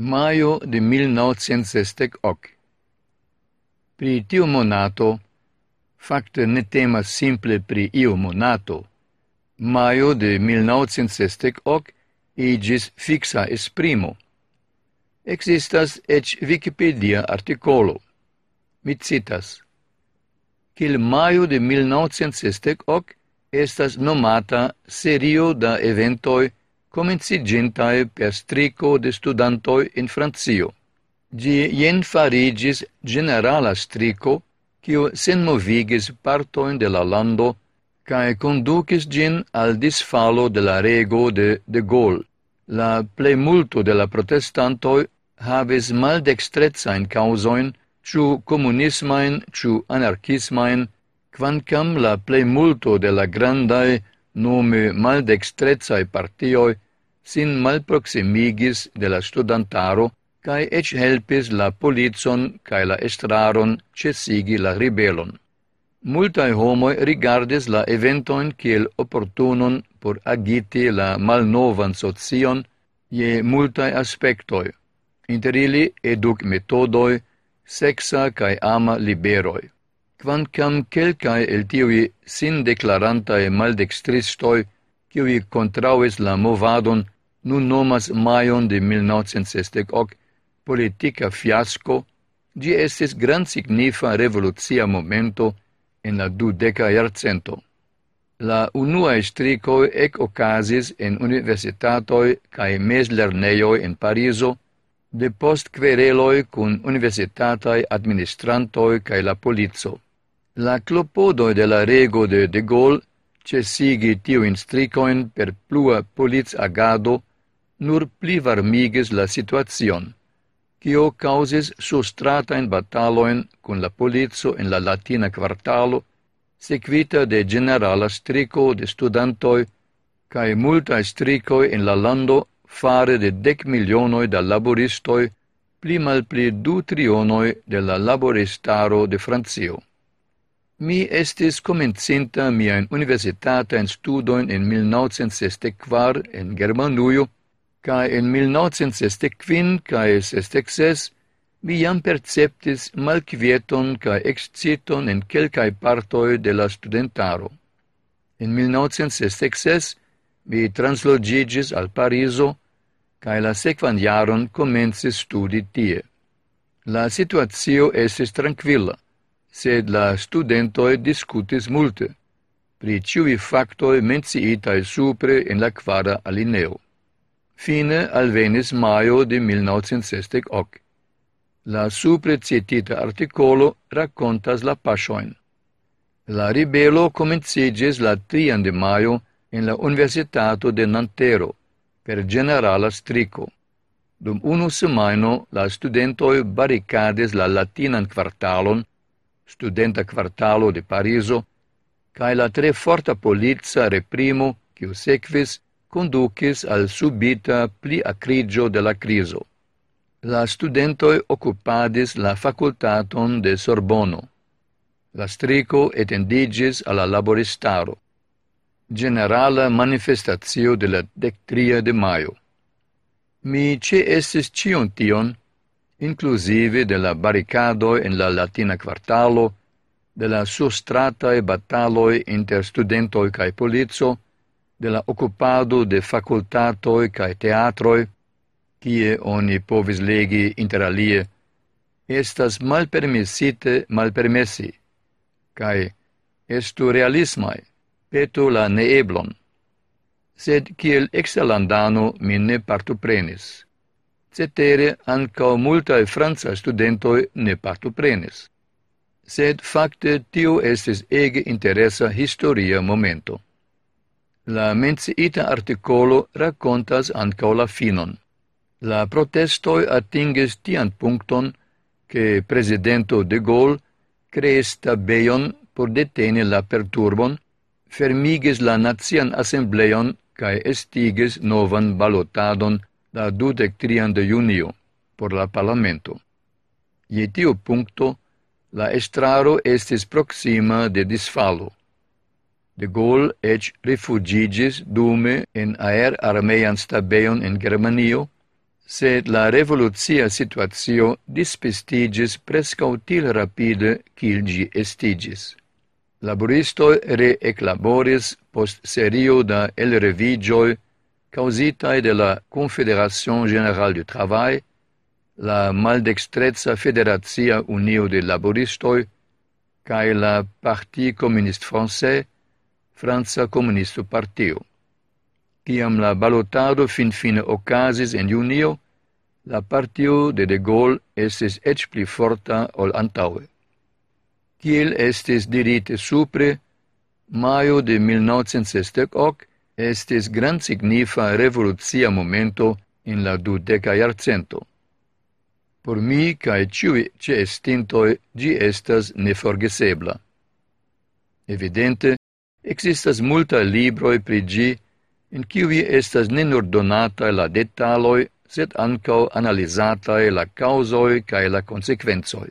maio de 1968. Pri tiu monato, facte ne temas simple pri iu monato, maio de 1968 igis fixa esprimo. Existas ec Wikipedia articolo. Mi citas. Cil maio de 1968 estas nomata serio da eventoi comencigintae per strico de studantoi in Francio. Gi jen farigis generala strico, quio sen movigis partoin de la lando cae conducis gin al disfalo de la rego de De Gaulle. La plemulto de la protestantoi havis maldextrezain causoin, ciu comunismain, ciu anarchismain, quancam la plemulto de la grandae nome maldextrezai partioi sin malproximigis de la studantaro cae ec helpis la polizon cae la estraron cesigi la ribelon. Multae homoi rigardis la eventoin kiel opportunon por agiti la malnovan socion je multae aspectoi, inter ili educ metodoi, sexa cae ama liberoi quancam quelcae el tiui sin declarantae maldextristoi, kiui contraues la movadon, nun nomas maion de 1968 politica fiasco, gi estis gran signifa revolucia momento en la dudeca iarcento. La unua estrico ec ocasis en universitatoi cae mes lerneioi in Pariso, de post quereloi cun universitatai administrantoi cae la polizzo. La clopodo de la rego de De Gaulle cesigi tiu instricoin per plua polic-agado nur pli varmigis la situacion, kio causis sustratain bataloin con la polizzo en la latina quartalo, sequita de generala strico de studentoi, cae multae stricoi in la lando fare de dec milionoi da laboristoi, pli mal pli du trionoi de la laboristaro de Francio. Mi estis comencinta miain universitatain studoin in 1964 en Germanuio, ca in 1965 ca 66 mi jam perceptis malquieton ca exciton en quelcae partoi de la studentaro. In 1966 mi translogigis al Pariso, ca la sequan jaron comencis studi tie. La situatio estis tranquilla sed la studentoi discutis multe pri ciui factoi menciitai supre in la quara alineo. Fine alvenis maio de 1968. La supre citita articolo racontas la pasioin. La ribelo comencigis la 3 de maio in la Universitato de Nantero per generala strico. Dum unu semaino la studentoi barricades la latinan quartalon studenta quartalo de Pariso, cae la tre forta polizza reprimo, quiu sequis, conducis al subita pli acrigio de la criso. La studentoi occupadis la facultaton de Sorbono. La strico etendigis alla laboristaro. Generala manifestatio de la dectria de maio. Mi ce estis cion tion, inclusive de la barricado en la latina quartalo, de la sustratae bataloi inter studentoi cae polizo, de la occupado de facultatoi cae teatroi, kie oni povis legi inter alie, estas malpermissite malpermessi, cae estu realismae, petu la neeblon. Sed kiel exalandano mi ne partoprenis cetere ancao multae franca studentoi ne partoprenis. Sed facte tio estis ege interesa historia momento. La menciita articolo racontas ancao la finon. La protestoi atingis tian puncton che presidento de Gaulle crees tabeion por deteni la perturbon, fermigis la nazian assembleion cae estigis novan balotadon la 23 de junio por la parlamento. Ie tiu puncto la estraro estis proxima de disfalo. De Gaulle ec refugigis dume en aer armeian stabeion en Germanio, sed la revolucia situatio dispestigis prescautil rapide cil gi estigis. Laboristo re-eclaboris post serio da elrevigioi causitae de la Confederation General du Travail, la Maldextrezza Federazia Unio de Laboristoi, cae la Parti Comunist Francais, Franza Comunisto Partio. Ciam la balotado fin fine ocasis en junio, la partio de De Gaulle estis ec pli forta ol antaue. Ciel estis dirite supre, maio de 1968, estis gran signifa revolucia momento in la dudeca iarcento. Por mi cae ciui ce estintoi gi estas neforgesebla. Evidente, existas multa libroi pri gi, in ciui estas ne nur donata la detaloi, sed ancau analizatae la causoi cae la consequenzoi.